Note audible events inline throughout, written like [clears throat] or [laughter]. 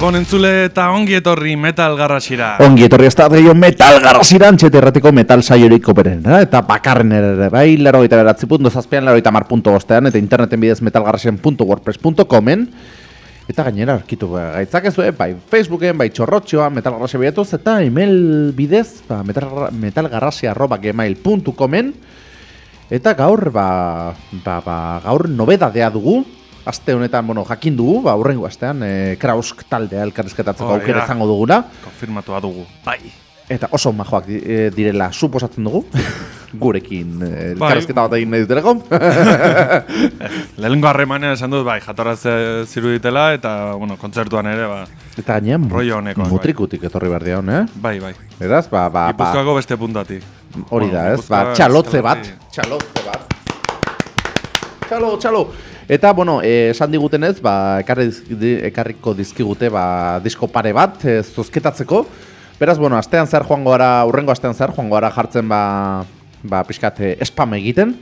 Gabon entzule eta ongi etorri metal garrasira. Ongi etorri ez da gehiago metal garrasira antxete erratiko metal saiorik koperen, eh? eta bakarren ere, bai, laro eta beratzi punto zazpian, laro eta mar punto bostean, eta interneten bidez metalgarrasian.wordpress.comen, eta gainera arkitu gaitzak ez bai, Facebooken, bai, txorrotxoa, metalgarrasia biatuz, eta email bidez, ba, metalgarrasia arroba gmail.comen, eta gaur, ba, ba, ba, gaur nobedadea dugu, aste honetan, bueno, jakin dugu, ba, urrengo astean, e, Krausk taldea elkarrizketatzeko oh, aukera izango duguna. Konfirmatua dugu, bai. Eta oso majoak e, direla suposatzen dugu, [laughs] gurekin e, elkarrizketa bat egin nahi duteleko. [laughs] Lehenko harremanean esan dut, bai, jatorraz ziru ditela, eta, bueno, kontzertuan ere, ba, Eta gainean, bai. mutrikutik etorri behar dion, eh? Bai, bai. Eraz, ba, ba, ba. beste puntatik. Hori da, ez? Ba, txalotze bat, txalotze bat. Txalo, txalo. Eta, bueno, eh, esan digutenez, ba, ekarri, ekarriko dizkigute ba, disko pare bat, e, zuzketatzeko. Beraz, bueno, astean zer joango gara, urrengo astean zer joango gara jartzen ba, ba, pixkat eh, spam egiten.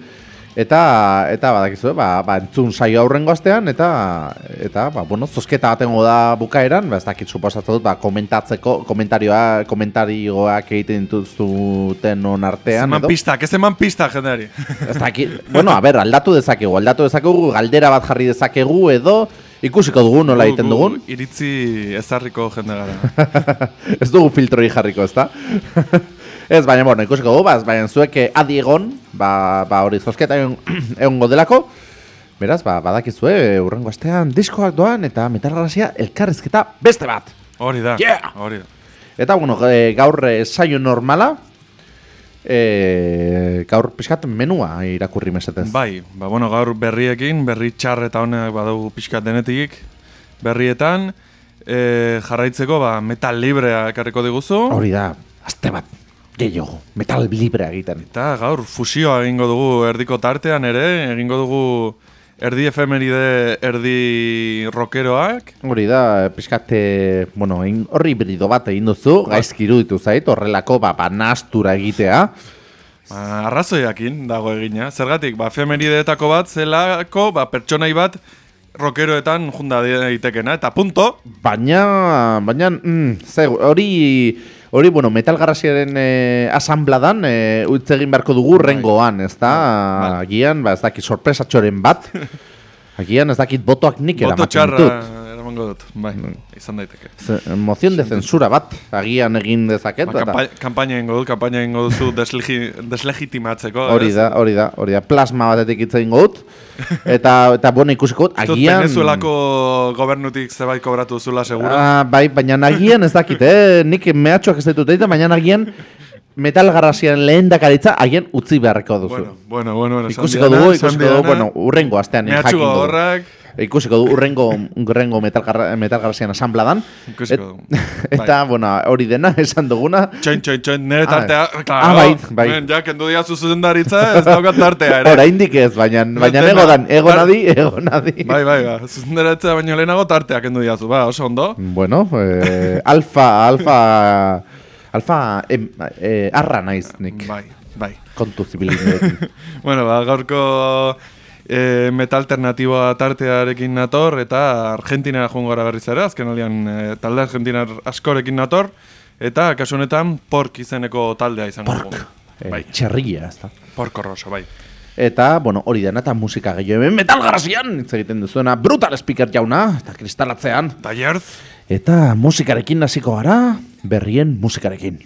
Eta eta badakizu, ba, ba entzun saio aurrengo astean eta eta ba bueno, zozketa batengo da bukaeran, ba ez dakit suposatzen dut, ba komentatzeko komentarioa, komentarioak egiten dituzuten on artean edo. pista, ez eman pista jendeari. Ez dakit. Bueno, a ber, aldatu dezakegu, aldatu dezakegu, galdera bat jarri dezakegu edo ikusiko dugu nola egiten dugun. Iritzi ezarriko jende gara. [laughs] ez dugu filtroi jarriko, ezta? [laughs] Ez, baina, bueno, ikusiko du, baz, baina zuek eh, adi egon, ba, ba hori zozketa egon [clears throat] godelako, beraz, ba, badakizue, urrengo astean diskoak doan eta metalgarrazia elkarrezketa beste bat. Hori da, yeah! hori da. Eta, bueno, e, gaur saio normala, e, gaur pixkat menua irakurri mesetez. Bai, ba, bueno, gaur berriekin, berri txar eta honek badugu pixkat denetik, berrietan, e, jarraitzeko, ba, metal librea ekarriko diguzu. Hori da, azte bat gehiago, metal libre egiten. Eta gaur fusioa egingo dugu erdiko tartean ere, egingo dugu erdi efemeride, erdi rockeroak. Hori da, pixkate, bueno, horri brido bat egin duzu, gaizki iruditu zait, horrelako ba, ba nastura egitea. Ba, arrazoiakin dago egina. Zergatik, ba, efemerideetako bat, zelako, ba, pertsonai bat, rockeroetan junda daitekena, eta punto. Baina, baina, mm, hori... Hori, bueno, metal garrasiaren eh, asambladan eh, utz egin beharko dugu bai. rengoan, ez da? Bai. Agian, ba, ez dakit sorpresatxoren bat. [laughs] Agian, ez dakit botoak nik eramaten dut eramango dut, bai, izan daiteke. Mozion de censura bat, agian egin dezaket. Ba, kampaina ingo dut, kampaina ingo duzu deslegitimatzeko. Hori da, hori da, hori da, plasma batetik itza ingo dut. [laughs] Eta, eta bueno, ikusiko dut, agian... Venezuelako gobernutik zebait kobratu zula, segura? Ah, bai, baina agian ez dakit, eh? Nik mehatxoak ez ditut, baina agian metal garrasian lehen dakaritza agian utzi beharreko duzu. Bueno, bueno, bueno. Ikusiko dugu, ikusiko dugu, bueno, urrengo astean dugu. horrak ikusiko du urrengo urrengo metal metal garasian asambladan Et, [laughs] eta bai. bueno hori dena [laughs] esan duguna. Txoin txoin txoin nere ah, tartea ah, claro ah, bai, bai. Men, ja kendu dia zuzendaritza ez daukat tartea ere. Oraindik ez baina baina nego dan ego nadi ego nadi bai bai ba zuzendaritza baina lehenago tartea kendu dia zu ba oso ondo. Bueno eh, alfa alfa alfa em, eh, arra naiz nik. Bai bai. Kontu zibilin [laughs] bueno ba gaurko e, metal alternatiboa tartearekin nator eta Argentina joan gara berriz ere, azken alian e, talde Argentina askorekin nator eta kasu honetan pork izeneko taldea izango dugu. Pork, e, bai. txerria ez da. Porko roso, bai. Eta, bueno, hori dena eta musika gehiago hemen metal garazian, hitz egiten duzuena, brutal speaker jauna, eta kristalatzean. Eta. Eta musikarekin hasiko gara, berrien musikarekin.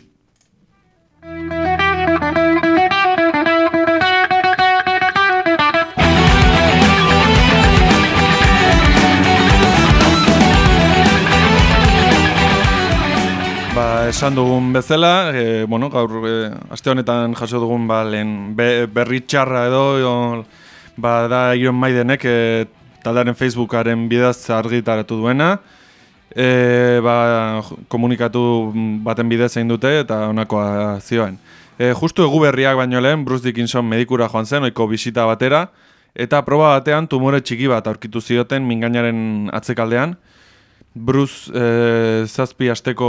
Esan dugun bezala, e, bueno, gaur e, aste honetan jaso dugun ba, lehen be, berri txarra edo, o, ba, da Iron Maidenek e, taldaren Facebookaren bidaz argitaratu duena, e, ba, komunikatu baten bidez egin dute eta honakoa zioen. E, justu egu berriak baino lehen, Bruce Dickinson medikura joan zen, oiko bisita batera, eta proba batean tumore txiki bat aurkitu zioten mingainaren atzekaldean, Bruce e, zazpi asteko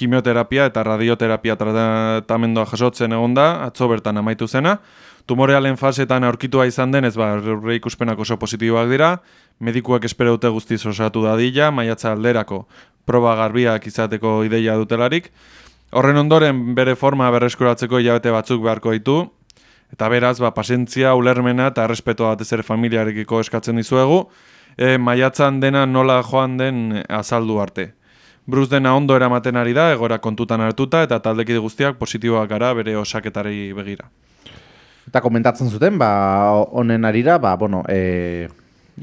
kimioterapia eta radioterapia tratamendua jasotzen egon da, atzo bertan amaitu zena. Tumorealen fasetan aurkitua izan denez, ba, ikuspenak oso positiboak dira, medikuak espero dute guztiz osatu dadila, maiatza alderako proba garbiak izateko ideia dutelarik. Horren ondoren bere forma berreskuratzeko hilabete batzuk beharko ditu, eta beraz, ba, pasentzia, ulermena eta errespetoa batez ere familiarekiko eskatzen dizuegu, e, maiatzan dena nola joan den azaldu arte. Bruce dena ondo eramaten ari da, egora kontutan hartuta, eta taldekide guztiak positiboak gara bere osaketari begira. Eta komentatzen zuten, ba, honen arira, ba, bueno, e,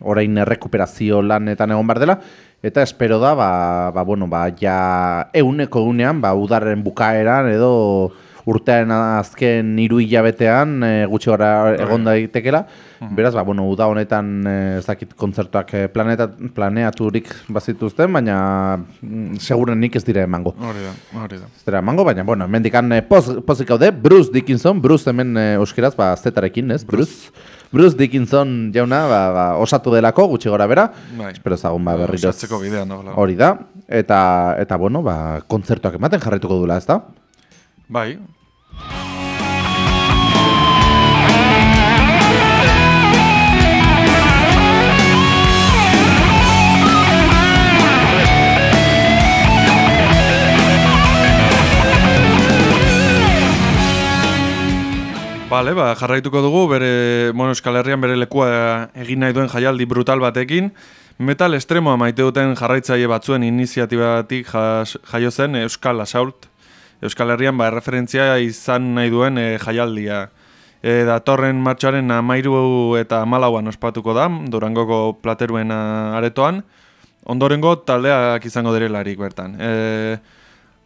orain errekuperazio lanetan egon bar dela, eta espero da, ba, ba, bueno, ba, ja euneko unean, ba, udarren bukaeran edo urtearen azken hiru hilabetean e, gutxi gara egon daitekela. Mhm. Beraz, ba, bueno, uda honetan e, ez dakit kontzertuak e, planeta, planeaturik bazituzten, baina mm, seguren nik ez dira emango. Hori da, hori da. Ez dira emango, baina, bueno, mendikan e, poz, pozik haude, Bruce Dickinson, Bruce hemen e, euskeraz, ba, zetarekin, ez, Bruce. Bruce Dickinson jauna, ba, ba, osatu delako, gutxi gora bera. Bai. Espero zagun, ba, berriro. Osatzeko bidea, no? Hori da. Eta, eta bueno, ba, kontzertuak ematen jarraituko dula, ez da? Bai, Bale, ba, jarraituko dugu, bere, bueno, Euskal Herrian bere lekua egin nahi duen jaialdi brutal batekin. Metal estremoa maite duten jarraitzaile batzuen iniziatibatik jaio zen Euskal Assault Euskal Herrian ba, referentzia izan nahi duen e, jaialdia. E, datorren martxoaren amairu eta malauan ospatuko da, durangoko plateruen aretoan, ondorengo taldeak izango direlarik bertan. E,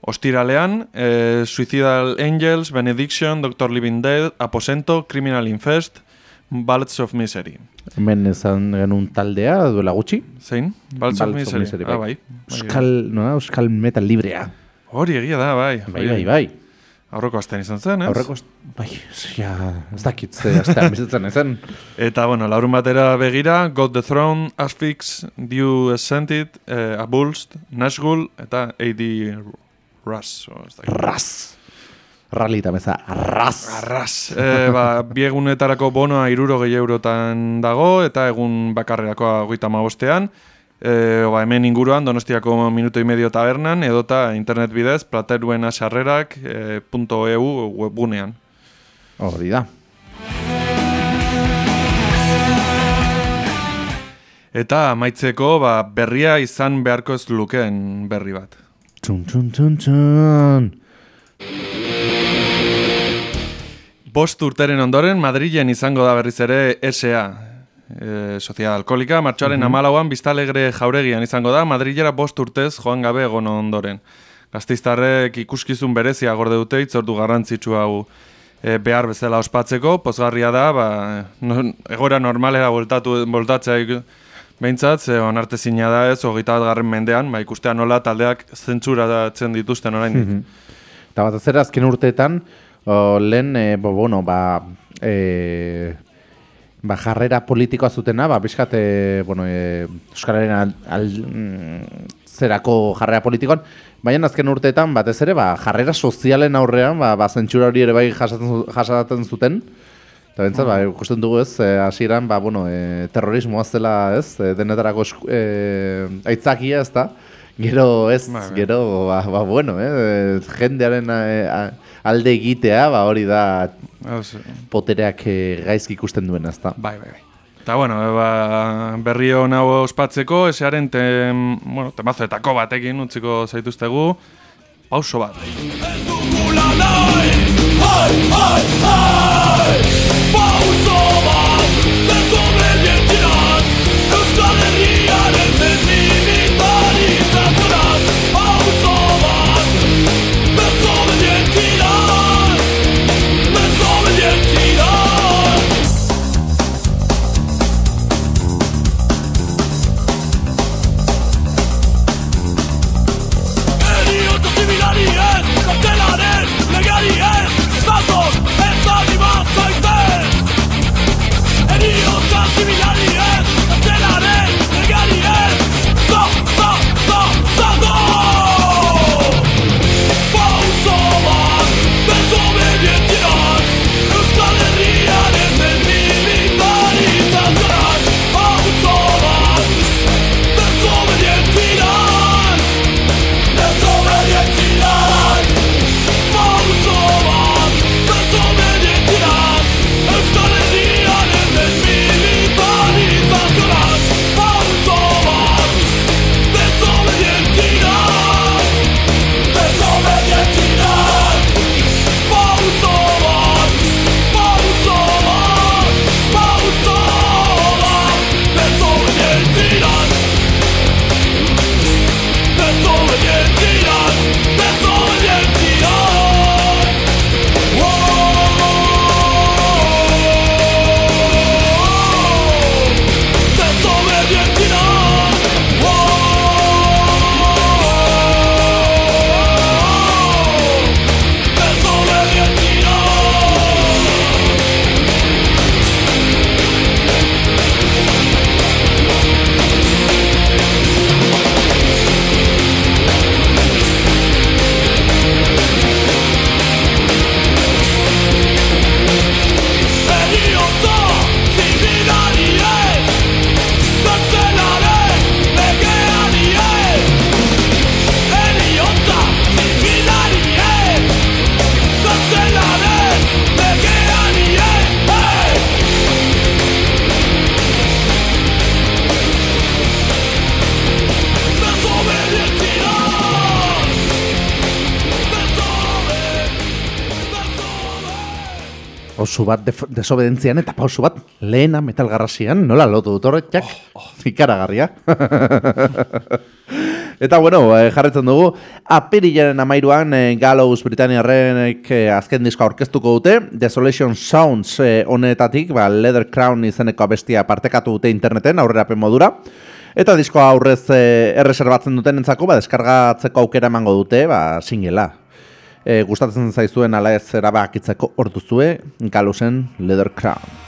ostiralean, e, Suicidal Angels, Benediction, Dr. Living Dead, Aposento, Criminal Infest, Ballets of Misery. Hemen ezan genuen taldea, duela gutxi? Zein? Ballets, of Misery. Of misery bai. Ah, bai. Euskal, no, Euskal metal librea. Hori egia da, bai. Bai, bai, bai. Aurreko astean izan zen, ez? Aurreko bai, ja, ez dakit, ze astean bizitzen ezen. [laughs] Eta, bueno, laurun batera begira, God the Throne, Asphyx, Dew Ascended, eh, Abulst, Nashgull, eta A.D. Russ. Russ. Rally eta meza, arras. Arras. E, ba, biegunetarako bonoa iruro gehi eurotan dago, eta egun bakarreakoa goita magostean. E, ba, hemen inguruan Donostiako minuto y medio tabernan edota internet bidez plateruen asarrerak e, .eu webgunean. Hori da. Eta maitzeko ba, berria izan beharko ez lukeen berri bat. Txun, txun, txun, txun. Bost urteren ondoren Madrilen izango da berriz ere SA, e, Sozial Alkolika, martxoaren mm -hmm. amalauan biztalegre jauregian izango da, Madrilera bost urtez joan gabe egon ondoren. Gaztiztarrek ikuskizun berezia gorde dute, itzordu garrantzitsu hau e, behar bezala ospatzeko, pozgarria da, ba, no, egora normalera voltatu, voltatzea behintzat, ze onarte zina da ez, hogeita garren mendean, ba, ikustea nola taldeak zentsuratzen dituzten orain. Mm -hmm. Eta bat azken urteetan, o, lehen, e, bo, bueno, ba, e, ba, jarrera politikoa zutena, ba, bizkate, bueno, e, Euskararen al, mm, zerako jarrera politikoan, baina azken urteetan, batez ere, ba, jarrera sozialen aurrean, ba, ba zentsura hori ere bai jasaten, jasaten zuten, eta bentsat, ba, ikusten dugu ez, e, hasieran, ba, bueno, e, terrorismoa zela, ez, e, denetarako e, aitzakia, ez da, gero ez, gero, ba, ba, bueno, eh, jendearen e, alde egitea, ba, hori da potereak eh, gaizki ikusten duen, ezta? Bai, bai, bai. Eta, bueno, ba, berri hon hau ospatzeko, esearen tem, bueno, temazoetako batekin utziko zaituztegu, pauso bat. Pauso pausu bat desobedentzian eta pausu bat lehena metalgarrasian, nola lotu dut horret, jak, oh, oh. ikaragarria. [laughs] eta bueno, eh, jarretzen dugu, apirilaren amairuan eh, Gallows Britanniarrenek eh, azken disko aurkeztuko dute, Desolation Sounds eh, honetatik, ba, Leather Crown izeneko abestia partekatu dute interneten, aurrera modura. Eta diskoa aurrez eh, erreserbatzen duten entzako, ba, deskargatzeko aukera emango dute, ba, singela, e, gustatzen zaizuen ala ez erabakitzeko orduzue Galusen Leather Crown.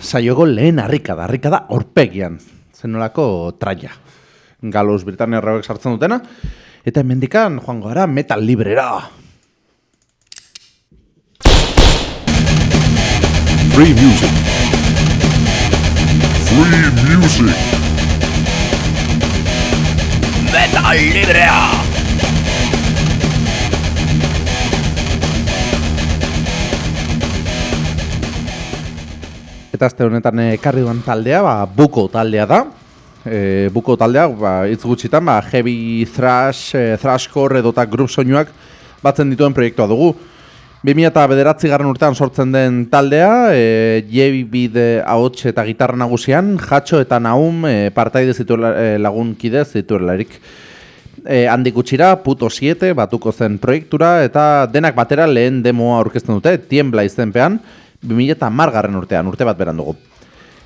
Saioko lehen harrika da, harrika da orpegian, zenolako traia. Galos Britania Rauek sartzen dutena, eta hemendikan joango gara metal librera. Free music. Free music. Metal librea. Eta honetan ekarri duan taldea, ba, buko taldea da. E, buko taldea, ba, itz gutxitan, ba, heavy thrash, e, thrashcore edota group soinuak batzen dituen proiektua dugu. 2000 eta bederatzi garren urtean sortzen den taldea, e, bide ahots eta gitarra nagusian, jatxo eta naum e, partaide zituela, e, lagun kide zituelarik. E, handik gutxira, puto 7 batuko zen proiektura, eta denak batera lehen demoa aurkezten dute, tiembla izenpean, 2000 eta margarren urtean, urte bat beran dugu.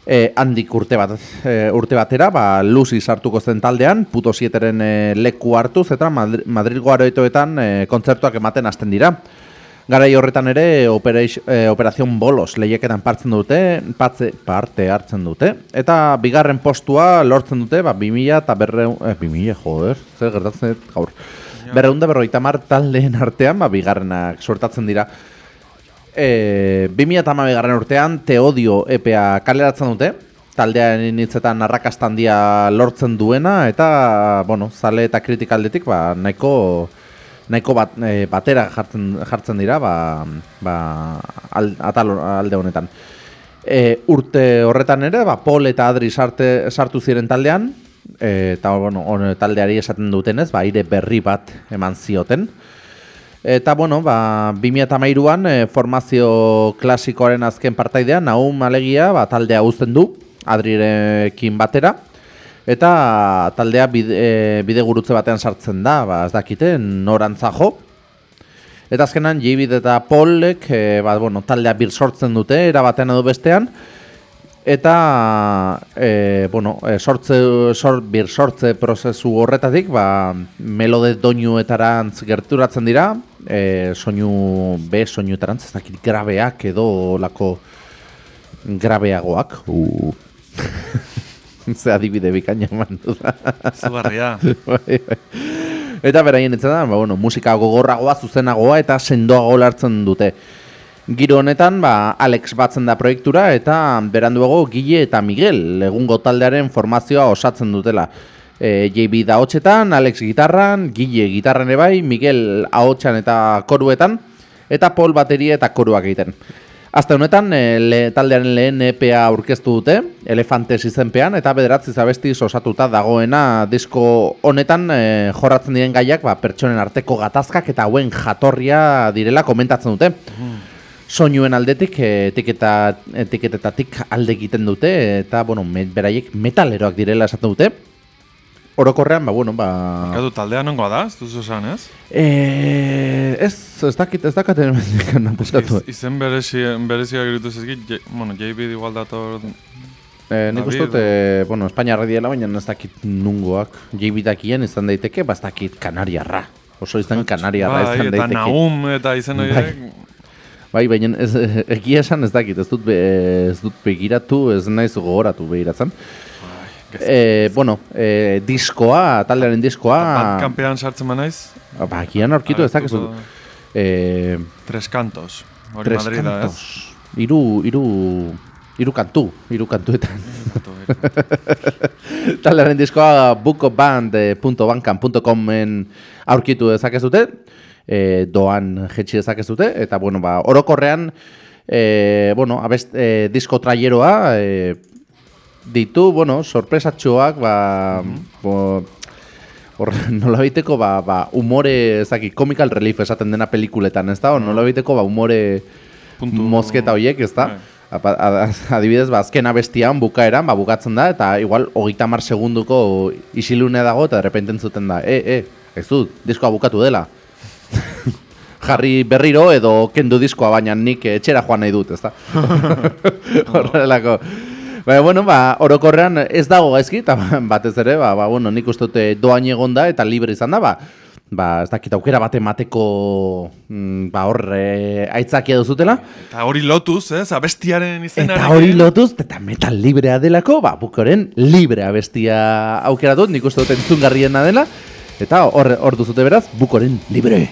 E, handik urte, bat, e, urte batera, ba, Lucy sartuko zen taldean, puto sieteren e, leku hartuz, eta Madri Madrilgo aroetoetan e, kontzertuak ematen hasten dira. Garai horretan ere e, Operazion Bolos lehiaketan partzen dute, patze, parte hartzen dute, eta bigarren postua lortzen dute, ba, 2000 eta berreun, eh, 2000, joder, zer gertatzen gaur. Berreunda berroita mar taldeen artean, ba, bigarrenak suertatzen dira. E, 2008 garren urtean Teodio EPA kaleratzen dute. Taldearen hitzetan arrakastan dia lortzen duena eta bueno, zale eta kritikaldetik ba, nahiko nahiko bat, e, batera jartzen, jartzen dira ba, ba, al, atal, alde honetan. E, urte horretan ere ba, Pol eta Adri sarte, sartu ziren taldean. E, eta bueno, taldeari esaten dutenez ba, aire berri bat eman zioten Eta, bueno, ba, 2008an e, formazio klasikoaren azken partaidean, nahu malegia, ba, taldea uzten du, adrirekin batera. Eta taldea bide, e, bide gurutze batean sartzen da, ba, ez dakite, norantza jo. Eta azkenan, Jibid eta Polek, e, ba, bueno, taldea bir sortzen dute, erabatean edo bestean. Eta, e, bueno, sortze, sort, bir sortze prozesu horretatik, ba, melode doinuetarantz gerturatzen dira, e, soinu B, soinuetarantz, ez dakit grabeak edo lako grabeagoak. Uh. [laughs] Ze adibide bikaina eman du [laughs] da. [laughs] Bai, bai. eta beraien etzen da, ba, bueno, musika gogorragoa, zuzenagoa eta sendoago lartzen dute. Giro honetan, ba, Alex batzen da proiektura eta beranduago Gile eta Miguel egungo taldearen formazioa osatzen dutela. E, JB da hotxetan, Alex gitarran, Gile gitarran bai, Miguel ahotsan eta koruetan, eta Paul bateria eta koruak egiten. Azte honetan, e, le, taldearen lehen EPA aurkeztu dute, Elefantes izenpean, eta bederatzi zabestiz osatuta dagoena disko honetan e, jorratzen diren gaiak ba, pertsonen arteko gatazkak eta hauen jatorria direla komentatzen dute. Soinuen aldetik etiketa etiketetatik alde egiten dute eta bueno, beraiek metaleroak direla esaten dute. Orokorrean, ba, bueno, ba... Gatu taldea nongoa da, ez duzu esan, ez? Eh, ez, ez dakit, ez dakit emendikan napustatu. Iz, izen berezi, berezia giritu zizkit, bueno, JB igual dator... Eh, nik uste dut, eh, bueno, Espainia rediela, baina ez dakit nungoak. JB dakien izan daiteke, ba ez dakit Kanariarra. Oso izan Kanariarra izan daiteke. Eta Naum eta izan horiek... Bai. Bai, baina ez, egia esan ez dakit, ez dut, be, ez dut begiratu, ez naiz gogoratu begiratzen. E, bueno, e, diskoa, taldearen diskoa... Kampean sartzen ma naiz? Ba, gian aurkitu ez dakizu. E, tres cantos. Tres cantos. Iru, iru, iru kantu, iru kantuetan. [laughs] taldearen diskoa bookofband.bandcamp.comen aurkitu dezakezute e, doan jetxi dezakezute, eta, bueno, ba, orokorrean, e, bueno, abest, e, disko traieroa, e, ditu, bueno, sorpresatxoak, ba, mm -hmm. bo, [laughs] nola baiteko, ba, ba, umore, ezaki, comical relief esaten dena pelikuletan, ez da? O, nola baiteko, ba, umore Puntu... mozketa horiek, ez da? Adibidez, ba, azken abestian, bukaeran, ba, bukatzen da, eta igual, hogeita mar segunduko isilune dago, eta derrepenten zuten da, e, e, ez dut, diskoa bukatu dela [laughs] jarri berriro edo kendu diskoa baina nik etxera joan nahi dut, ezta? [laughs] Horrelako. Baina, bueno, ba, orokorrean ez dago gaizki, eta [laughs] batez ere, ba, ba, bueno, nik uste dute doain egon da, eta libre izan da, ba, ba, ez dakit aukera bat emateko, mm, ba, horre, aitzakia duzutela. Eta hori lotuz, ez, abestiaren izena. Eta hori lotuz, eta metal librea delako, ba, bukoren libre abestia aukera dut, nik uste dut entzungarriena dela, Eta hor, hor duzute beraz, bukoren libre!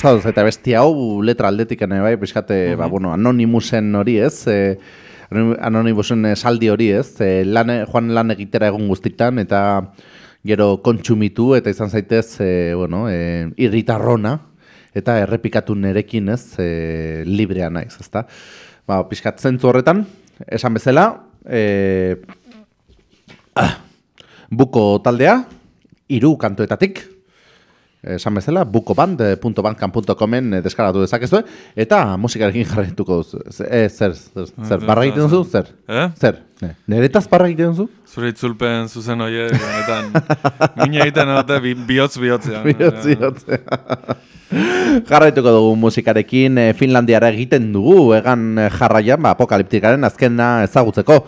Gustatu eta besti hau letra aldetik ene bai, pixkate, ba, bueno, anonimusen hori ez, e, anonimusen saldi hori ez, e, lan, joan lan egitera egun guztitan, eta gero kontsumitu, eta izan zaitez, e, bueno, e, irritarrona, eta errepikatu nerekin ez, e, librea naiz, ezta? Ba, pixkat zentzu horretan, esan bezala, e, ah, buko taldea, iru kantoetatik, esan bezala, bukoband.bandcamp.comen eh, deskaratu dezakezu, eta musikarekin jarraituko duzu. E, zer, zer, zer, barra egiten duzu? Zer? Eh? Zer? Ne. Neretaz barra egiten duzu? Zure itzulpen zuzen oie, benetan, mine egiten dute bihotz bihotzea. [laughs] Bihotz bihotzea. [laughs] Jarraituko dugu musikarekin, Finlandiara egiten dugu, egan jarraian, ba, apokaliptikaren azkena ezagutzeko.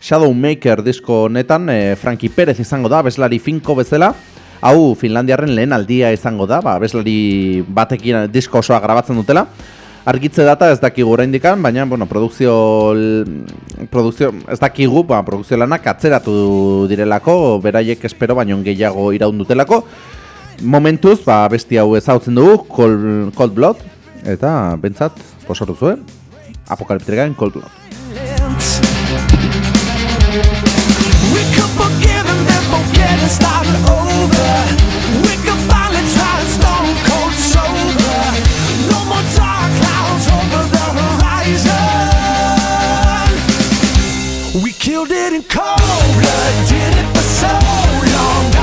Shadowmaker disko honetan, Frankie Perez izango da, bezlari finko bezala, Hau Finlandiarren lehen aldia izango da, ba, bezlari batekin disko osoa grabatzen dutela. Argitze data ez dakigu oraindikan, baina bueno, produkzio, produkzio ez dakigu, ba, produkzio lanak atzeratu direlako, beraiek espero baino gehiago iraun dutelako. Momentuz, ba, besti hau ezautzen dugu, Cold, Cold Blood, eta bentsat, posoru zuen, apokaliptrikaen Cold Blood. Killed it in cold blood, did it for so long.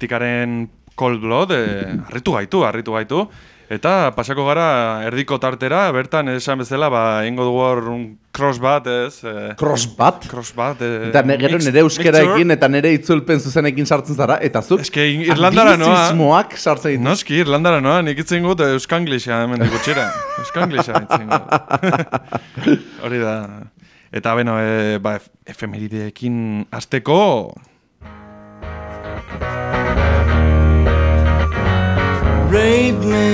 Apokaliptikaren Cold Blood, eh, harritu gaitu, harritu gaitu. Eta pasako gara erdiko tartera, bertan esan bezala, ba, ingo dugu hor un cross bat, ez? Eh, Cross bat? cross bat. Eh, Eta gero nire euskeraekin eta nire itzulpen zuzenekin sartzen zara, eta zuk Eske Irlandara noa. sartzen ditu. Noski, Irlandara noa, nik itzen gut Euskanglisa hemen dikutxera. Euskanglisa itzen. [laughs] Hori da. Eta beno, e, ba, ef- efemerideekin azteko... Rape me.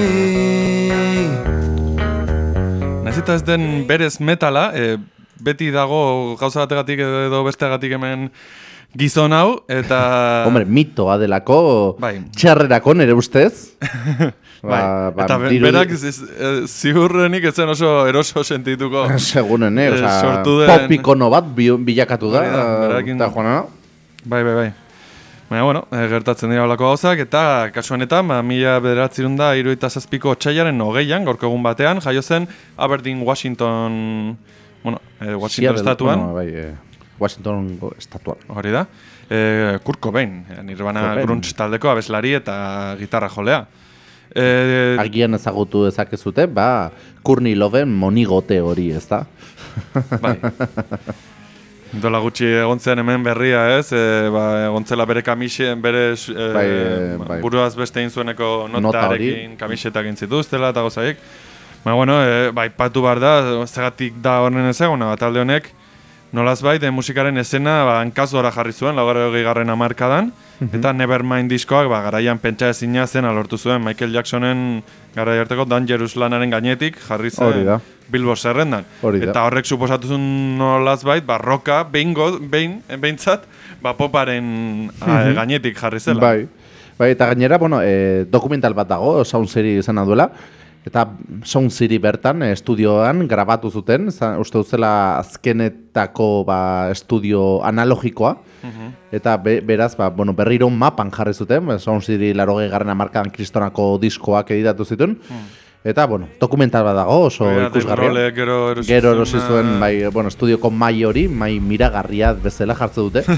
Naiz eta ez den berez metala, e, beti dago gauza bategatik edo bestegatik hemen gizon hau, eta... [laughs] Hombre, mitoa delako, Bai. txarrerako nere ustez. [laughs] bai, ba, eta be- dirudi- berak ez- ez- eh, ziurrenik ez zen oso eroso sentituko. [laughs] Segunen, eh? Osa, sortu den- pop ikono bat bi- bilakatu da. Eta joana, Bai, bai, bai. Baina, bueno, eh, gertatzen dira olako gauzak, eta kasu honetan, ba, mila bederatzerun da, iruita zazpiko otxailaren hogeian, gorko egun batean, jaio zen Aberdeen, Washington, bueno, eh, Washington Seattle, estatuan, bueno, bai, eh, Washington estatuan. hori da, eh, Kurt Cobain, eh, Nirvana grunge taldeko abeslari eta gitarra jolea. Eh, Agian ezagutu dezakezute, ba, Courtney Loven monigote hori, ez da? bai. [laughs] Dola gutxi egon zen hemen berria ez, e, ba, egon zela bere kamixe, bere e, Bai, eh, bai. buruaz beste egin zueneko Nota notarekin kamisetak egin zituztela eta gozaik. Baina, bueno, e, bai, patu behar da, zegatik da horren ezaguna, bat talde honek, nolaz bai, de musikaren esena ba, hankazora jarri zuen, lagar garren amarkadan, Mhm. eta Nevermind diskoak, ba, garaian pentsa ezina zen alortu zuen, Michael Jacksonen garai harteko Dangerous lanaren gainetik jarri zen. Bilbo zerrendan. Eta horrek suposatu zuen nolaz bait, ba, roka, behingo, behin, behintzat, ba, poparen a, gainetik jarri zela. Mhm. Bai. Bai, eta gainera, bueno, e, dokumental bat dago, Sound City izena duela, eta Sound City bertan, e, estudioan, grabatu zuten, uste dut zela azkenetako ba, estudio analogikoa, eta be, beraz, ba, bueno, berriro mapan jarri zuten, ba, Sound City laroge garren amarkadan kristonako diskoak editatu zituen, eta, bueno, dokumental bat dago, oso ikusgarria. Grohlek gero erosi Gero erosi zuen, bai, bueno, estudioko mai hori, mai miragarria bezala jartze dute. [laughs]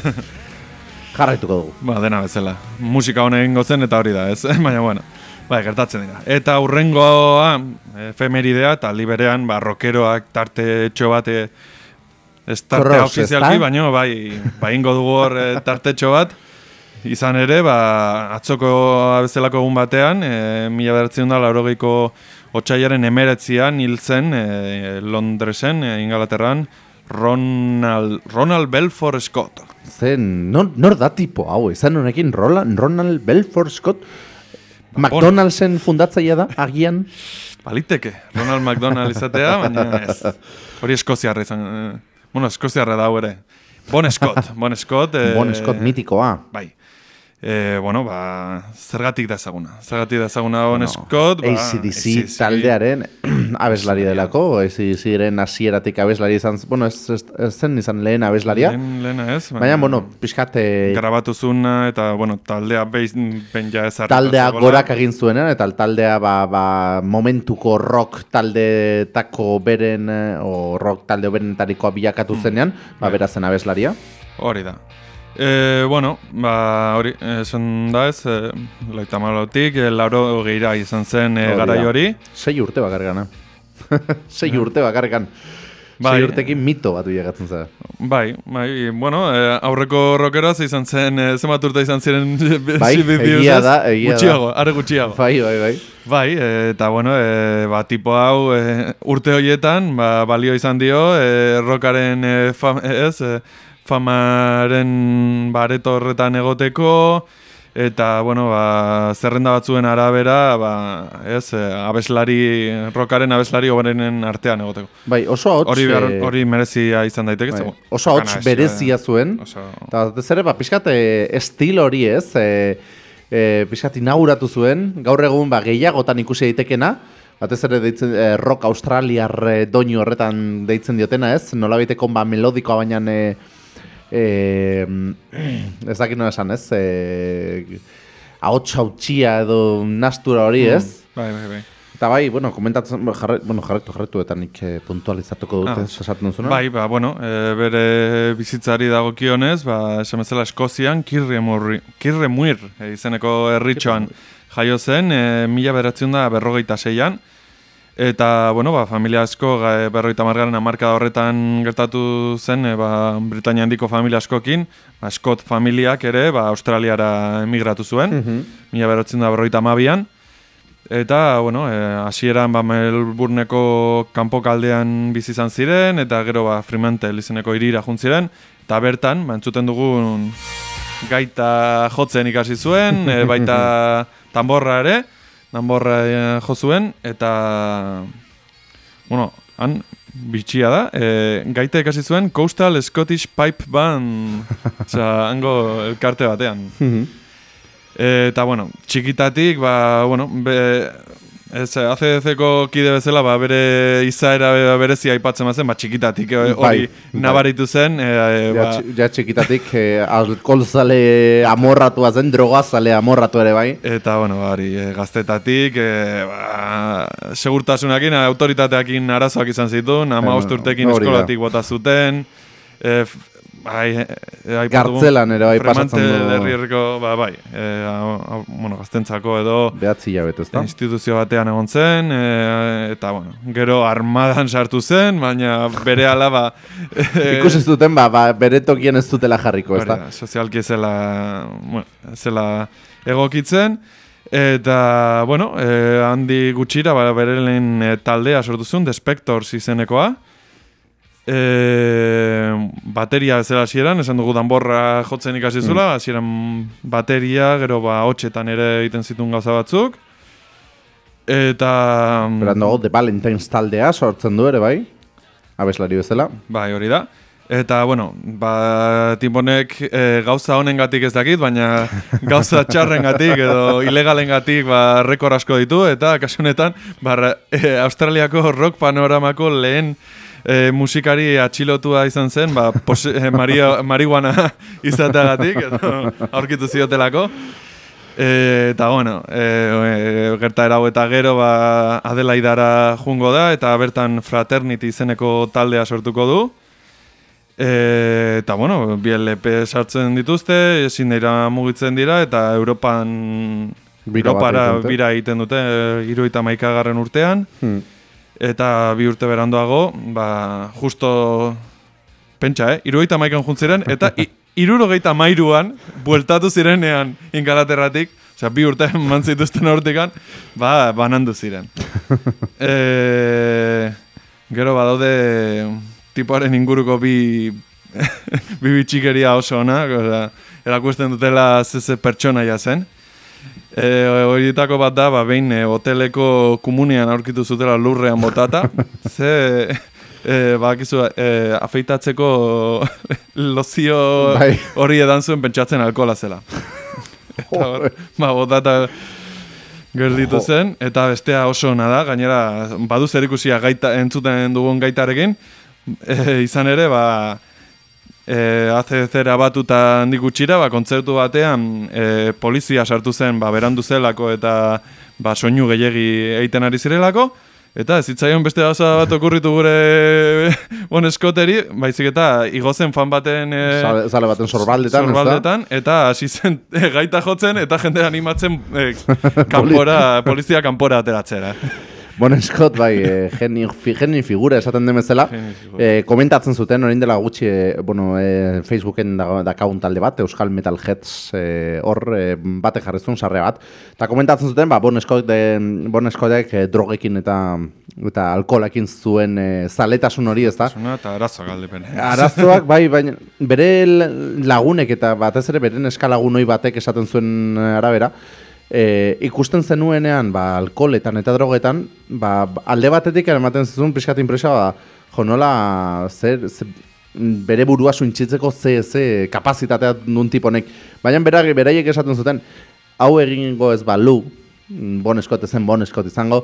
Jarraituko dugu. Ba, dena bezala. Musika honen egingo zen eta hori da, ez? [laughs] Baina, bueno, bai, gertatzen dira. Eta hurrengoa, efemeridea, eta aldi berean, ba, rockeroak tarte etxo bat, e, ez tarte ofizialki, baina, bai, ba, ingo dugu hor e, tartetxo bat, izan ere, ba, atzoko abezelako egun batean, e, mila beratzen da, laurogeiko otxaiaren emeretzian hil zen e, Londresen, e, Ingalaterran, Ronald, Ronald Belfort Scott. Zen, nor, nor da tipo hau, izan honekin Ronald Belfort Scott McDonald'sen fundatzaia da, agian Baliteke, Ronald McDonald izatea, baina ez. Hori eskoziarra izan. eh, Bueno, eskoziarra da ere. Bon Scott, Bon Scott. eh, Bon Scott mitikoa. Bai. E, bueno, ba, zergatik da ezaguna. Zergatik da ezaguna Bon Scott. Ba, ACDC taldearen abeslari delako, ACDCren hasieratik abeslari izan, bueno, ez, ez, ez zen izan lehen abeslaria, Lehen, lehena ez. baina, bueno, pixkat eh, Grabatu zuna eta, bueno, taldea behin, behin ja ez taldea gorak egin zuenean, eta taldea ba, ba, momentuko rock taldeetako beren, eh, o rock talde berenetarikoa bilakatu zenean, ba, berazen abeslaria. Hori da. E, bueno, ba, hori, esan da ez, e, laita malautik, e, lauro geira izan zen e, garai hori. Sei urte bakarrekan, eh? [laughs] Sei urte bakarrekan. Bai. Sei urtekin mito bat bilakatzen zara. Bai, bai, bueno, e, aurreko rockeroz izan zen, e, zenbat urte izan ziren [laughs] Bai, [laughs] egia da, egia da. Gutxiago, are gutxiago. Bai, bai, bai. Bai, e, eta bueno, e, ba, tipo hau e, urte horietan, ba, balio izan dio, e, rockaren e, fam, ez, e, famaren bareto horretan egoteko, eta, bueno, ba, zerrenda batzuen arabera, ba, ez, e, abeslari, rockaren abeslari hoberenen artean egoteko. Bai, oso hotz... Hori, behar, eh, hori merezia izan daiteke. bai, oso hotz berezia eh, zuen. Oso... Eta batez ere, ba, pixkat, eh, estil hori ez, e, e, pixkat inauguratu zuen, gaur egun ba, gehiagotan ikusi daitekena, batez ere deitzen, e, rock australiar e, doinu horretan deitzen diotena ez, nola baiteko ba, melodikoa baina e, e, [clears throat] ez dakit nola esan ez, e, ahots hautsia edo nastura hori ez, Bai, bai, bai. Eta bai, bueno, komentatzen, jarre, bueno, jarretu, jarretu, eta nik eh, puntualizatuko dut, Ah. esaten duzuna. Bai, ba, bueno, e, bere bizitzari dagokionez, ba, esan bezala Eskozian, Kirremurri, Kirremuir e, izeneko herritxoan jaio zen, e, mila beratzen da berrogeita seian, eta, bueno, ba, familia asko ga, berrogeita margaren amarkada horretan gertatu zen, e, ba, Britania handiko familia askokin, ba, Scott familiak ere, ba, Australiara emigratu zuen, mila beratzen da berrogeita amabian, Eta, bueno, eh, hasieran ba, Melbourneko kanpokaldean bizi izan ziren, eta gero ba, Fremantle izeneko hirira jun ziren, eta bertan, ba, entzuten dugun gaita jotzen ikasi zuen, e, baita [laughs] tanborra ere, tanborra e, jo zuen, eta, bueno, han bitxia da. E, gaita ikasi zuen Coastal Scottish Pipe Band, [laughs] osea, hango elkarte batean. Mhm. Eta, bueno, txikitatik, ba, bueno, be, ez, ACDC-ko kide bezala, ba, bere izaera berezia aipatzen bazen, ba, txikitatik e, hori Bai, bai. nabaritu zen, e, e, Ja, ba, ja txikitatik eh, alkoholzale amorratua zen, drogazale amorratu ere bai. Eta, bueno, bari, e, gaztetatik, e, ba, segurtasunakin, autoritateakin arazoak izan zituen, ama bueno, urtekin hori da. eskolatik bota zuten, e, bai, e, dugun Gartzelan ere bai pasatzen du. herrierriko, ba, bai, e, a- a- bueno, gaztentzako edo Behatzi jabet, ez da? instituzio batean egon zen, e, eta, bueno, gero armadan sartu zen, baina bere ala, ba, [laughs] e, Ikusi zuten, ba, ba, bere tokien ez dutela jarriko, ez da? sozialki zela, bueno, zela egokitzen, eta, bueno, e, handi gutxira, ba, bere lehen taldea sortu zuen, The Spectors izenekoa, e, bateria ez zela hasieran, esan dugu danborra jotzen ikasi zula, hasieran bateria, gero ba, hotxetan ere egiten zituen gauza batzuk, eta... Berandago, The Valentine's taldea sortzen du ere bai? Abeslari bezala. Bai, hori da. Eta, bueno, ba, timponek e, gauza honengatik ez dakit, baina [laughs] gauza txarrengatik edo ilegalengatik ba, rekor asko ditu, eta kasu honetan, ba, e, Australiako rock panoramako lehen e, musikari atxilotua izan zen, ba, pos, e, maria, marihuana [laughs] izateagatik, aurkitu ziotelako. E, eta bueno, e, e, gertaera hau eta gero ba, Adelaidara jungo da eta bertan Fraternity izeneko taldea sortuko du. E, eta bueno, bi LP sartzen dituzte, ezin dira mugitzen dira eta Europan Bira Europara bira egiten dute hiru eta garren urtean Hmm. Eta bi urte beranduago, ba, justo pentsa, eh? Irurogeita maikan juntziren, eta [laughs] irurogeita mairuan, bueltatu zirenean ingalaterratik, osea, bi urte [laughs] eman zituzten hortikan, ba, banandu ziren. [laughs] e, gero badaude tipoaren inguruko bi, bi bitxikeria oso osea, erakusten dutela zeze pertsonaia zen. E, horietako bat da, ba, behin e, hoteleko komunian aurkitu zutela lurrean botata, [laughs] ze e, bakizu, e, afeitatzeko [laughs] lozio Bai. hori edan zuen pentsatzen alkola zela. [laughs] Eta hor, ba, botata gerditu zen, eta bestea oso ona da, gainera badu zer ikusia gaita, entzuten dugun gaitarekin, e, izan ere, ba, e, ACDC-ra batuta handik gutxira, ba, kontzertu batean e, polizia sartu zen ba, berandu zelako eta ba, soinu gehiegi egiten ari zirelako, eta ez zitzaion beste gauza bat [laughs] okurritu gure bon eskoteri, baizik eta igozen fan baten e, Zale, zale baten sorbaldetan, sorbaldetan, eta hasi zen [laughs] e, gaita jotzen eta jende animatzen e, [laughs] kanpora, polizia kanpora ateratzera. Bon Scott, bai, eh, genio, fi, genio figura esaten den bezala. Eh, komentatzen zuten, orain dela gutxi, eh, bueno, eh, Facebooken da, dakagun talde bat, Euskal Metalheads eh, hor eh, bate jarrezun sarre bat. Eta komentatzen zuten, ba, Bon, Scott, eh, bon Scottek eh, drogekin eta eta alkoholakin zuen eh, zaletasun hori, ez da? Zuna eta arazoak aldepen. [laughs] Arazoak, bai, baina bere lagunek eta batez ere beren eskalagunoi batek esaten zuen arabera, e, ikusten zenuenean, ba, alkoholetan eta drogetan, ba, alde batetik ematen zizun pixkat impresioa, ba, jo, nola, zer, zer, bere burua suintzitzeko ze, ze kapazitatea duen tiponek. Baina berak, beraiek esaten zuten, hau egingo ez balu, mm, bon eskot ezen bon eskot izango,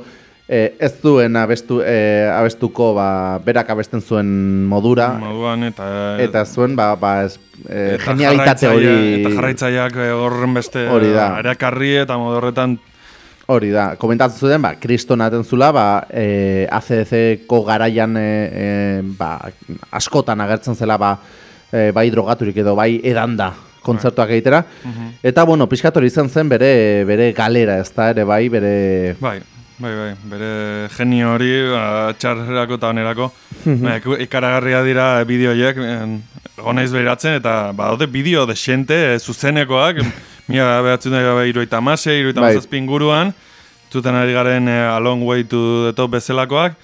e, ez duen abestu, e, abestuko ba, berak abesten zuen modura, Moduan eta... eta zuen ba, ba, ez, e, eta genialitate hori Eta jarraitzaileak eh, horren beste Hori da. erakarri eta modorretan hori da. Komentatzen zuten, ba, kriston aten zula, ba, e, ACDC-ko garaian e, e, ba, askotan agertzen zela ba, e, bai drogaturik edo bai edanda kontzertuak egitera. Eta, bueno, pixkat hori izan zen bere, bere galera, ez da, ere bai, bere... Bai, bai, bai, bere genio hori, ba, txarrerako eta onerako. iku- ikaragarria dira bideoiek, gonaiz behiratzen, eta ba, daude bideo desente, eh, zuzenekoak, [laughs] mila behatzen da iruita amase, iruita Bai. amazazpin guruan, zuten ari garen eh, A Long Way to the Top bezalakoak,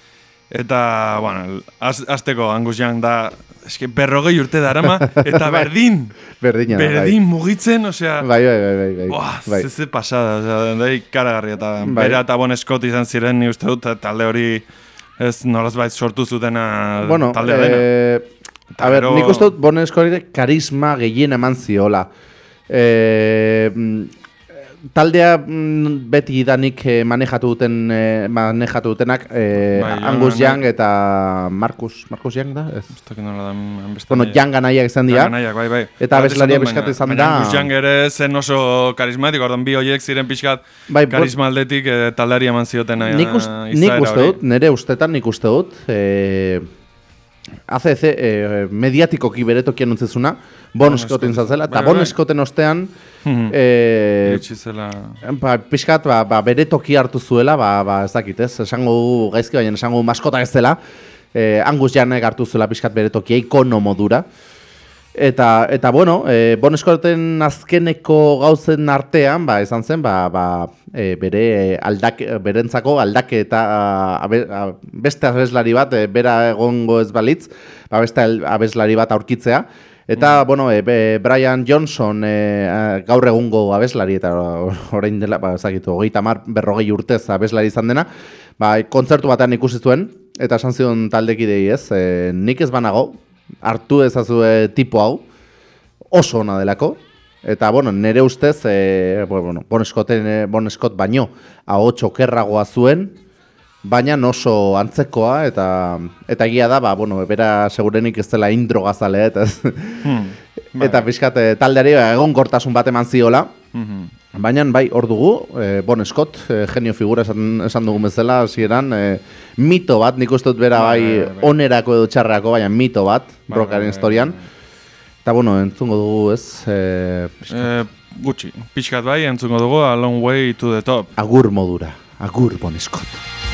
eta, bueno, az, azteko Angus Young da, eske berrogei urte darama, eta [laughs] Bai. berdin, Berdina, da, berdin mugitzen, osea, bai. Bai, bai, bai, bai, bai. ze, ze pasada, osea, da ikaragarri eta Bai. bera eta bon Scott izan ziren ni uste dut talde hori ez nolaz bait sortu zutena bueno, talde dena. eh, Eta a ber, gero- nik uste dut Bon Scott karisma gehien eman ziola. Eh, mm, taldea mm, beti danik eh, manejatu duten eh, manejatu dutenak eh, Bai, Angus Young, eta Marcus Marcus Young da? Ez. Dakit nola da, hainbeste bueno. Young nahiak izan dira. Nahiak, bai, bai. Eta abeslaria baina- izan da- Angus Young ere zen oso karismatiko, orduan bi horiek ziren pixkat Bai, karisma aldetik eh, taldeari eman zioten eh, nik, ust, nik uste dut, nire ustetan nik uste dut, eh, ACC eh, mediatikoki beretokian untzezuna, Bon Scott. zazela, eta Bai, Bon bai. Scotten ostean, Mhm. eh, Iritsi zela... ba, pixkat, ba, ba, bere toki hartu zuela, ba, ba, ez dakit, ez, esango gaizki, baina esango maskota ez dela, eh, Angus Janek hartu zuela pixkat bere tokia, ikono modura, Eta, eta bueno, e, Bon Scotten azkeneko gauzen artean, ba, izan zen, ba, ba, e, bere aldak, berentzako aldake eta a, beste abeslari bat, e, bera egongo ez balitz, ba, beste abeslari bat aurkitzea. Eta, bueno, e, Brian Johnson e, gaur egungo abeslari, eta orain dela, ba, ezagitu, hogeita mar, berrogei urtez abeslari izan dena, ba, kontzertu batean ikusi zuen, eta esan zion taldekidei ez, e, nik ez banago, hartu ezazue tipo hau, oso ona delako, eta, bueno, nire ustez, e, bueno, Bon Scotten, e, Bon Scott baino, ahots okerragoa zuen, baina oso antzekoa, eta eta egia da, ba, bueno, bera segurenik ez dela indrogazale, eta, Hmm. [laughs] eta pixkat e, taldeari egon gortasun bat eman ziola, Mhm. Baina bai, hor dugu, e, Bon Scott, e, genio figura esan, esan dugu bezala, hasieran e, mito bat, nik uste dut bera Bai, bai, bai, bai. onerako edo txarrako, baina mito bat, bai, historian. Eta bueno, entzungo dugu ez, e, Eh, gutxi, pixkat bai, entzungo dugu A Long Way to the Top. agur modura, agur Bon Scott.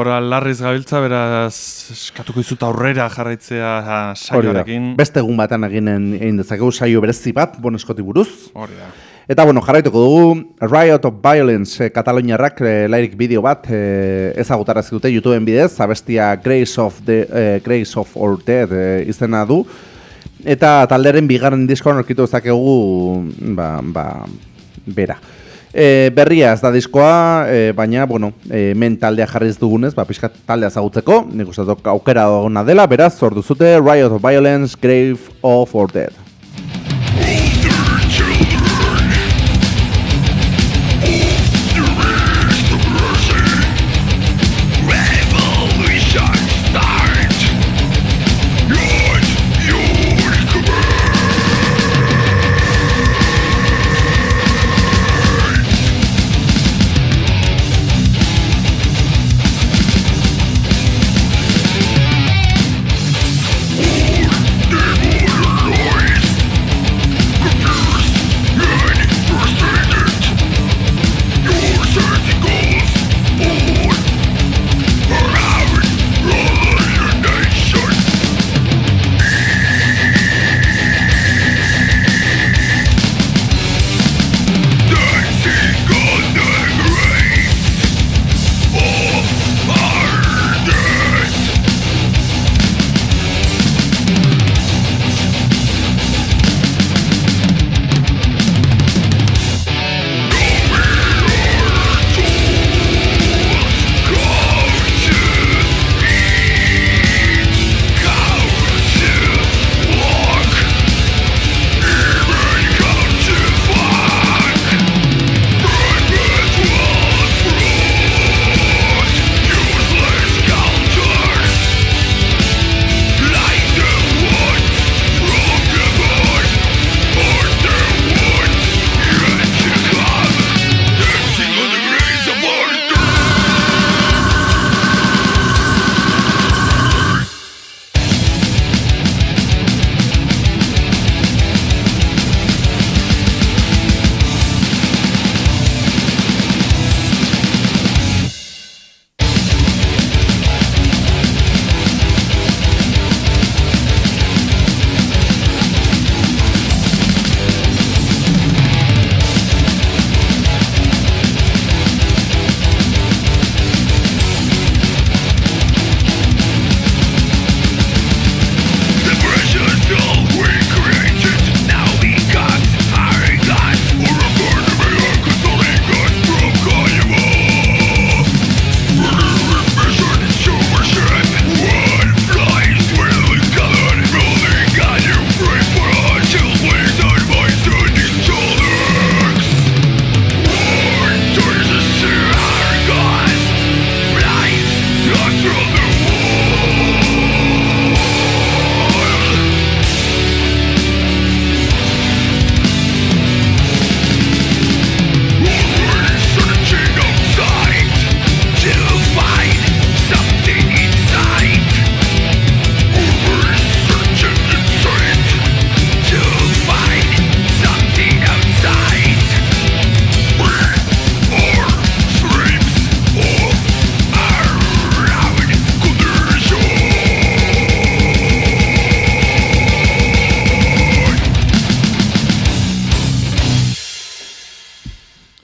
Denbora larriz gabiltza, beraz, eskatuko izut aurrera jarraitzea saioarekin. Beste egun batean eginen egin dezakegu saio berezi bat, Bon Scotti buruz. Hori da. Eta bueno, jarraituko dugu Riot of Violence eh, Kataloniarrak eh, lairik bideo bat eh, ezagutarazi dute YouTubeen bidez, abestia Grace of the eh, Grace of or Dead eh, izena du. Eta talderen bigarren diskoan aurkitu dezakegu ba, ba, bera. E, berria ez da diskoa, e, baina, bueno, e, men taldea jarriz dugunez, ba, pixkat taldea zagutzeko, nik uste aukera ona dela, beraz, ordu zute Riot of Violence, Grave of or Dead.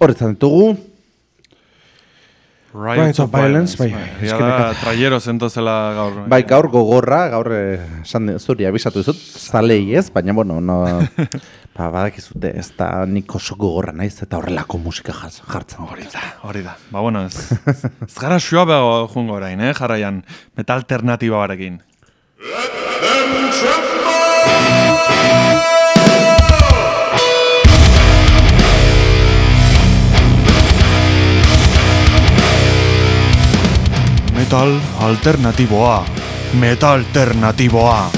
Horretzan ditugu, Riots of Violence, bai. Ja da, traiero zentozela gaur. bai gaur gogorra, gaur eh, esan zuri abisatu dizut, zalei ez, baina bueno, no, [laughs] ba, badakizute ez da nik oso gogorra naiz eta horrelako musika jartzen. Hori da, hori da. Ba, bueno, ez, ez gara suabeago jungo orain, eh, jarraian, metal alternatiba barekin. Metal alternatiboa, metal alternatiboa.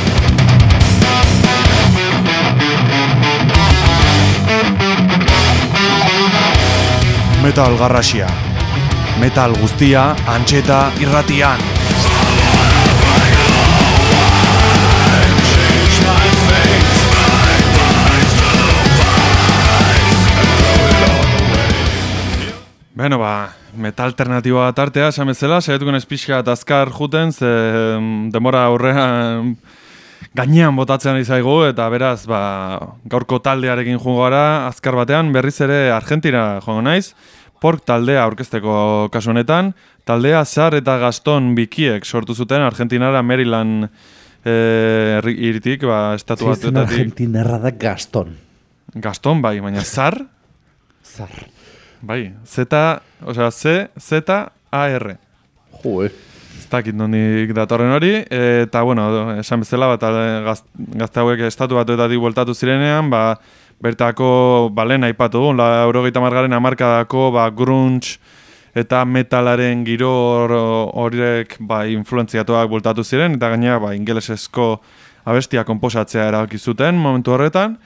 Metal garrasia. Metal guztia antxeta irratian. Beno, ba, metal alternatiboa tartea, esan bezala, saiatuko naiz pixka eta azkar juten, ze em, demora aurrean gainean botatzen ari zaigu, eta beraz, ba, gaurko taldearekin joango gara, azkar batean berriz ere Argentina joango naiz, pork taldea aurkezteko kasu honetan, taldea Zar eta Gaston bikiek sortu zuten Argentinara Maryland eh, herri- hiritik, ba, estatu batuetatik. Argentinarra da Gaston. Gaston, bai, baina Zar, Zar. Bai, Z, osea, Z, Z, A, R. Jo, eh. Ez dakit nondik datorren hori, eta bueno, esan bezala, bat, gaz, gazte hauek estatu batuetatik bueltatu zirenean, ba, bertako, ba, lehen aipatu dugun, la eurogeita margaren amarkadako, ba, grunge eta metalaren giro hor- horiek, ba, influenziatuak bueltatu ziren, eta gainera, ba, ingelesezko abestia konposatzea erabaki zuten momentu horretan,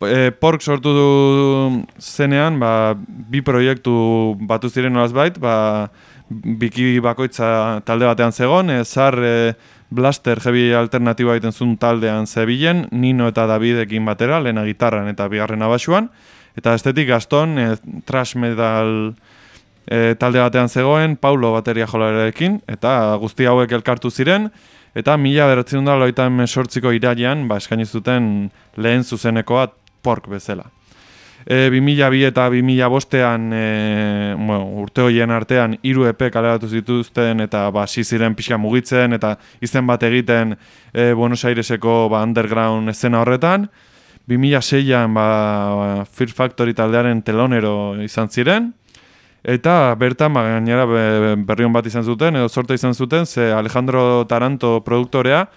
e, pork sortu du zenean, ba, bi proiektu batu ziren nolazbait, ba, biki bakoitza talde batean zegon, e, zar e, blaster heavy alternatiba egiten zuen taldean zebilen, Nino eta Davidekin batera, lehena gitarran eta bigarren abasuan, eta estetik Gaston e, trash metal e, talde batean zegoen, Paulo bateria jolarekin, eta guzti hauek elkartu ziren, eta mila beratzen da loita sortziko irailean, ba, eskaini zuten lehen zuzenekoa pork bezala. E, 2002 eta 2005 bostean, e, bueno, urte horien artean, hiru EP kaleratu zituzten eta ba, hasi ziren pixka mugitzen eta izen bat egiten e, Buenos Aireseko ba, underground eszena horretan. 2006an ba, Fear Factory taldearen telonero izan ziren, Eta bertan, ba, gainera be- berri on bat izan zuten, edo sorte izan zuten, ze Alejandro Taranto produktorea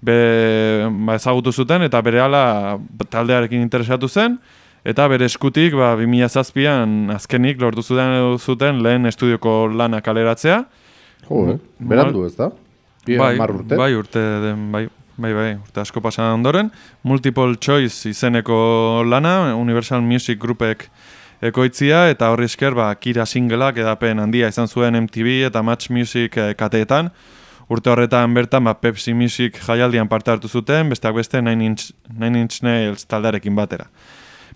be, ba, ezagutu zuten, eta bere ala taldearekin interesatu zen, eta bere eskutik, ba, 2007an azkenik lortu zuten, zuten lehen estudioko lana kaleratzea. Jo, eh. Berandu ez da? Bi hamar urte. Bai, urte den, bai, bai, bai, urte asko pasan ondoren. Multiple Choice izeneko lana, Universal Music Groupek ekoitzia, eta horri esker, ba, Kira singleak edapen handia izan zuen MTV eta Match Music eh, kateetan. Urte horretan bertan, ba, Pepsi Music jaialdian parte hartu zuten, besteak beste Nine Inch, Nine Inch Nails taldearekin batera.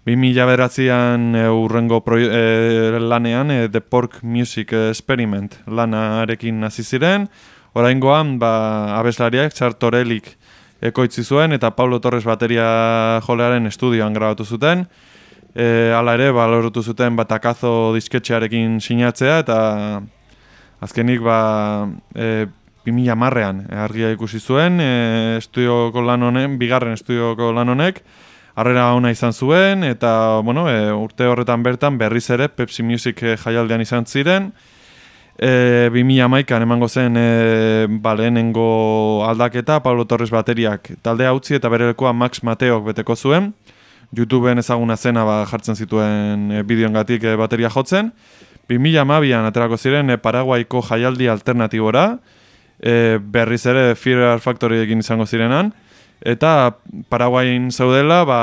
2000 beratzean e, urrengo proie- e, lanean e, The Pork Music Experiment lanarekin hasi ziren. Oraingoan ba, abeslariak Txartorelik ekoitzi zuen eta Pablo Torres bateria jolearen estudioan grabatu zuten. E, hala ere, baloratu zuten batakazo disketxearekin sinatzea eta azkenik ba, e, 2000 marrean argia ikusi zuen e, estudioko lan honen, bigarren estudioko lan honek, harrera ona izan zuen, eta bueno, e, urte horretan bertan berriz ere Pepsi Music jaialdean izan ziren, e, 2000 maikan emango zen e, ba, aldaketa, Pablo Torres bateriak taldea utzi eta bere Max Mateok beteko zuen, YouTubeen ezaguna zena ba, jartzen zituen e, bideongatik e, bateria jotzen, 2012an aterako ziren e, Paraguaiko jaialdi alternatibora, e, berriz ere Fear Factory egin izango zirenan, eta Paraguain zaudela, ba,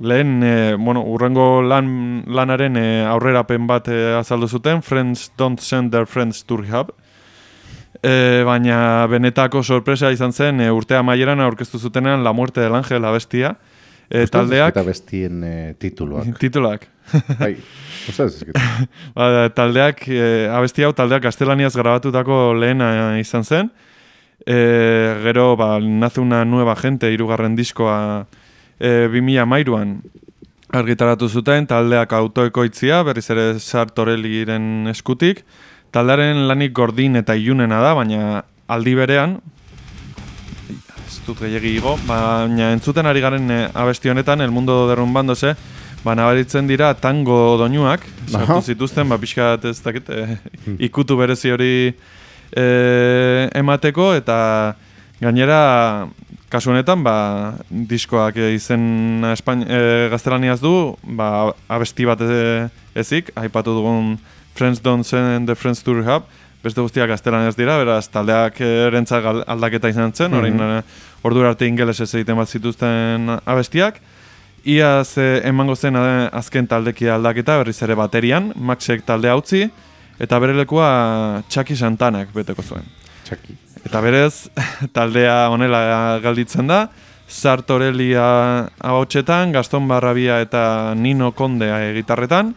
lehen, e, bueno, urrengo lan, lanaren e, aurrerapen bat e, azaldu zuten, Friends Don't Send Their Friends to Rehab, e, baina benetako sorpresa izan zen e, urtea maieran aurkeztu zutenean La Muerte del Ángel abestia, e, taldeak, Eta bestien eh, tituluak. [laughs] titulak, [laughs] bai. [laughs] Ba, taldeak, e, abesti hau taldeak gaztelaniaz grabatutako lehena izan zen. E, gero, ba, nace una nueva gente, irugarren diskoa e, 2000 mairuan argitaratu zuten taldeak autoekoitzia, berriz ere sartoreliren eskutik. Taldearen lanik gordin eta ilunena da, baina aldi berean, dut gehiagi igo, baina entzuten ari garen eh, abesti honetan, El Mundo Derrumbandose, ba, nabaritzen dira tango doinuak, sartu zituzten, ba, pixka bat ez dakit, eh, ikutu berezi hori eh, emateko, eta gainera, kasu honetan, ba, diskoak eh, izen Espain, eh, gaztelaniaz du, ba, abesti bat ezik, aipatu dugun Friends Don't Send the Friends to Rehab, beste guztiak gaztelanez dira, beraz taldeak erentzak aldaketa izan zen, orain eh, ordura arte ingeles ez egiten bat zituzten abestiak. Iaz eh, emango zen eh, azken taldeki aldaketa berriz ere baterian, Maxek talde utzi eta bere lekua Chucky Santanak beteko zuen. Txaki. Eta berez, [laughs] taldea honela galditzen da, Sartorelia ahotsetan, Gaston Barrabia eta Nino Kondea gitarretan,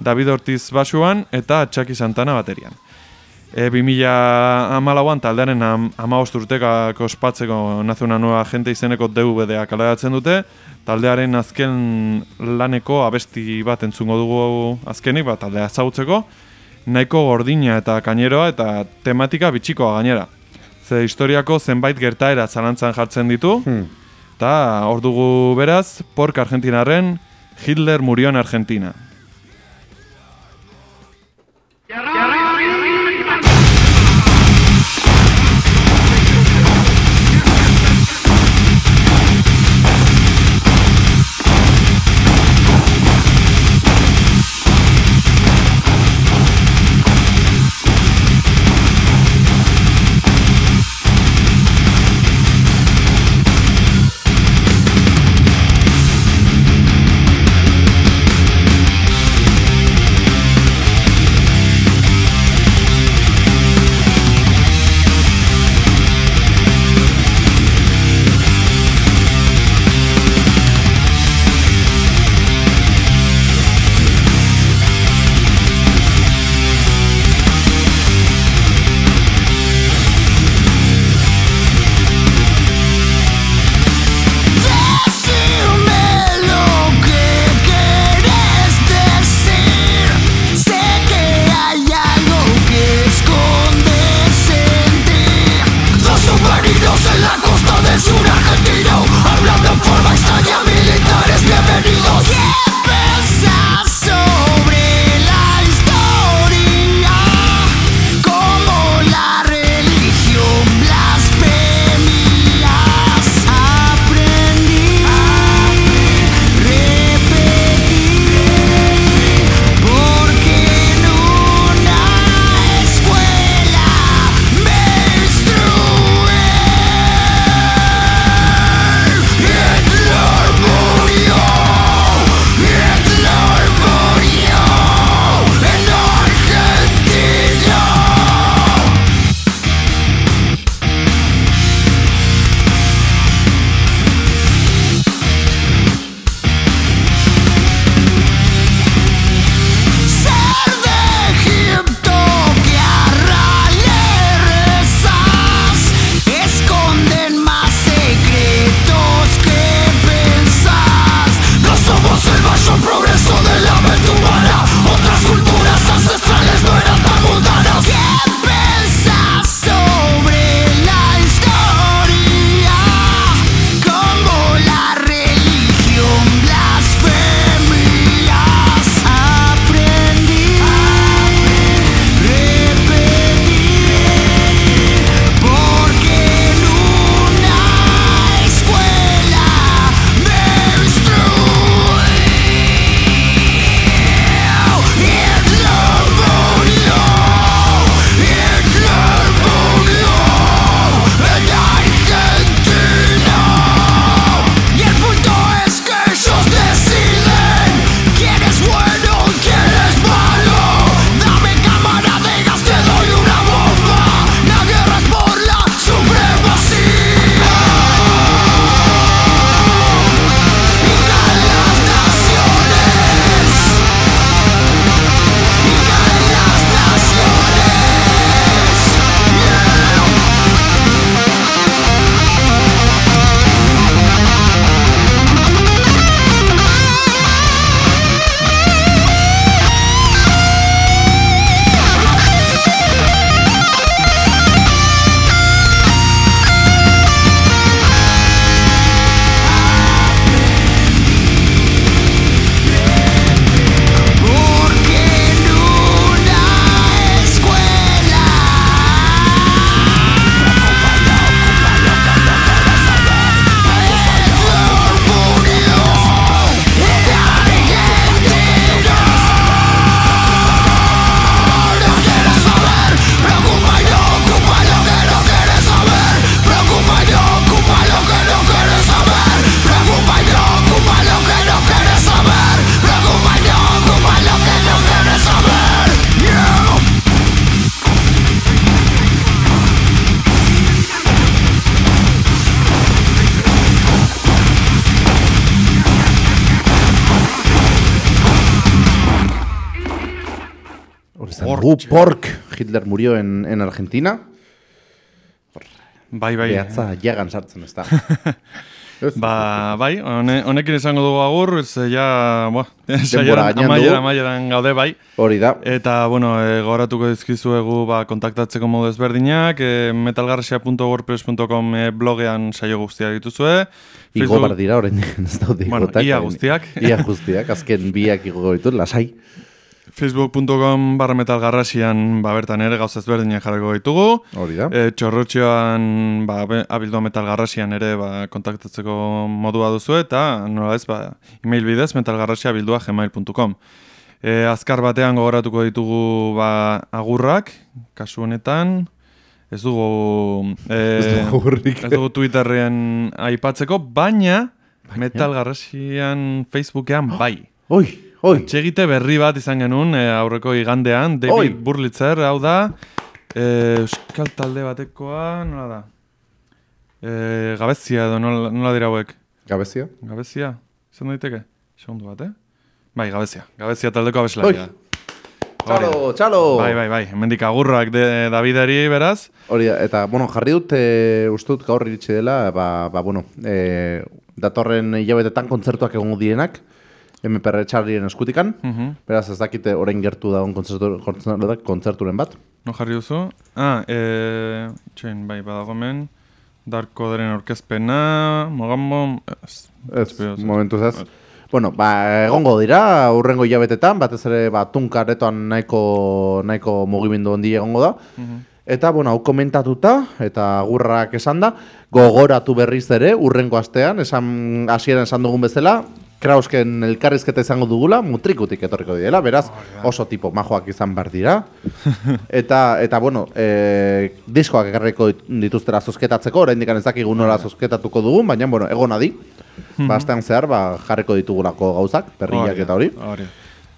David Ortiz basuan eta Chucky Santana baterian. E, 2008an taldearen am, amabost urtekak ospatzeko naze una nueva gente izeneko DVD-a kaleratzen dute, taldearen azken laneko abesti bat entzungo dugu azkenik, bat taldea ezagutzeko, nahiko gordina eta kaineroa eta tematika bitxikoa gainera. Ze historiako zenbait gertaera zalantzan jartzen ditu, Hmm. eta hor dugu beraz, pork argentinarren Hitler murió en Argentina. Dugu, pork, Hitler murió en, en Argentina, Bai, bai. behatza jagan sartzen [laughs] ez da. Ez, Ba, bai, hone, honekin esango dugu agur, ez eh, ja, [laughs] Denbora saieran, amaiera, amaieran gaude bai. Hori da, Eta, bueno, e, gogoratuko dizkizuegu ba, kontaktatzeko modu ezberdinak, e, metalgarrasia.wordpress.com e, blogean saio guztiak dituzue. igo bar dira orain [laughs] ez daude Bueno, ia guztiak. Ia guztiak, azken biak igo ditut, lasai. Facebook.com barra metalgarrasian ba, bertan ere gauza ezberdinak jarriko ditugu. Hori da. E, txorrotxioan ba, abildua metalgarrasian ere ba, kontaktatzeko modua duzu eta nola ez ba, email bidez metalgarrasia gmail.com e, Azkar batean gogoratuko ditugu ba, agurrak, kasu honetan, ez dugu, e, Ez dugu agurrik. ez dugu Twitterren aipatzeko, baina metalgarrasian Facebookean bai. Oi, oi, Txegite berri bat izan genuen e, aurreko igandean, David Oi. Burlitzer, hau da, e, Euskal talde batekoa, nola da? E, gabezia edo, nola, nola dira hauek? gabezia. Gabezia? Izan daiteke? Segundu bat, eh? Bai, gabezia. Gabezia taldeko abeslaria. Txalo, txalo! Bai, bai, bai. Hemendik agurrak de Davideri, beraz. Hori da, eta, bueno, jarri dut, e, uste dut gaur iritsi dela, ba, ba bueno, e, datorren hilabetetan kontzertuak egongo direnak, MPR txarrien eskutikan, Mhm. beraz ez dakite orain gertu dagoen kontzertu, kontzertu, kontzerturen bat. No jarri duzu? Ah, e, txoin, bai, badago hemen. Dark Coderen orkezpena, mogambo... Ez, Ez, ez. momentuz ez. Bueno, ba, egongo dira, urrengo hilabetetan, batez ere, ba, tunkaretoan nahiko, nahiko mugimendu handi egongo da. Eta, bueno, hau komentatuta, eta agurrak esan da, gogoratu berriz ere, urrengo astean, esan, hasieran esan dugun bezala, Krausken elkarrizketa izango dugula, mutrikutik etorriko direla, beraz, oso tipo majoak izan behar dira. [laughs] eta, eta bueno, e, diskoak ekarriko dituztera zozketatzeko, oraindik ez dakigu nola zozketatuko dugun, baina, bueno, egon adi. Ba, astean zehar, ba, jarriko ditugulako gauzak, berriak eta hori. Hori.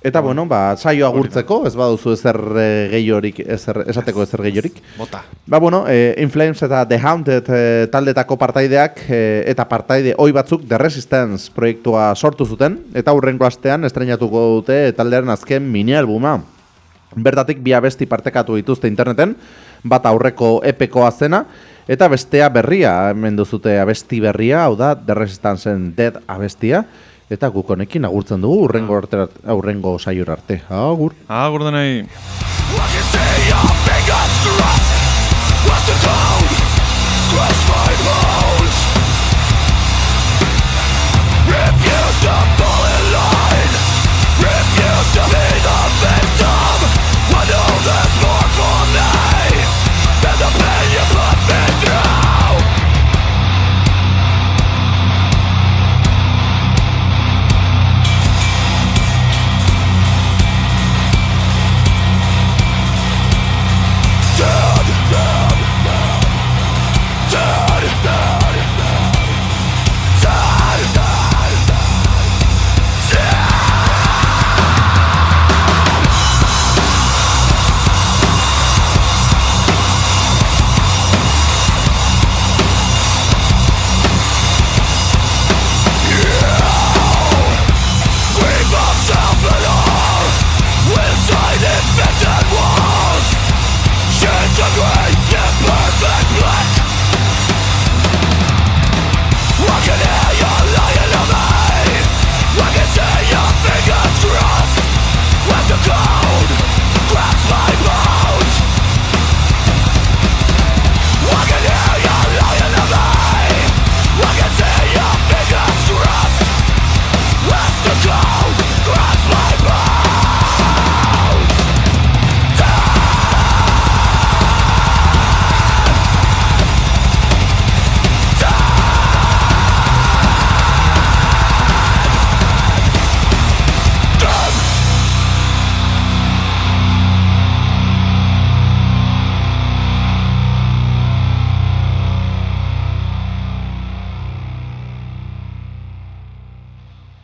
Eta bueno, ba, saio agurtzeko, ez baduzu ezer e, gehiorik, ezer, esateko ezer gehiorik. Bota. Ba, bueno, e, Inflames eta The Haunted e, taldetako partaideak e, eta partaide oi batzuk The Resistance proiektua sortu zuten, eta hurrengo astean estrenatuko dute taldearen azken mini albuma. Bertatik bi abesti partekatu dituzte interneten, bat aurreko epekoa zena, eta bestea berria, hemen duzute abesti berria, hau da The Resistanceen Dead abestia, eta guk honekin agurtzen dugu urrengo, artera, urrengo saior arte. Agur! Agur denei. What's the code? Cross my mind